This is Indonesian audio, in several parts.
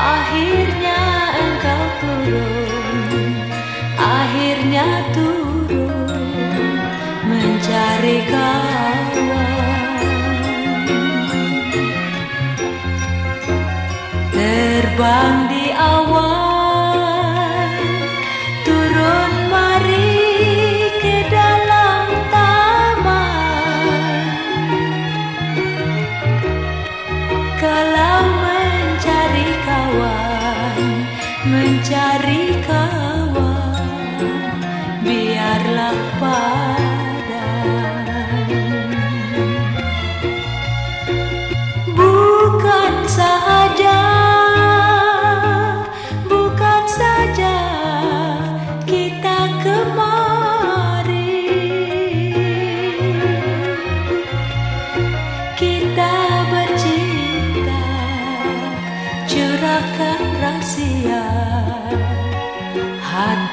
Akhirnya engkau turun Akhirnya turun Mencari kawan Mencari kawan. Biarlah padan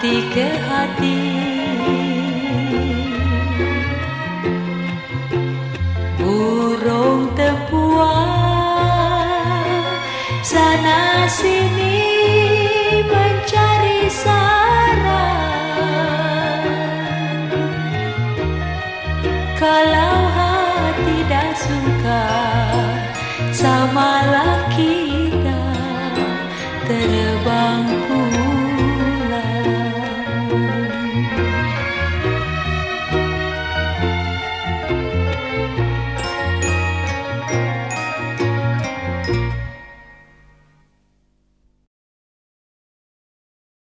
Hati ke hati. Burung tempuan sana sini mencari sarang Kalau hati dah suka samalah kita terbang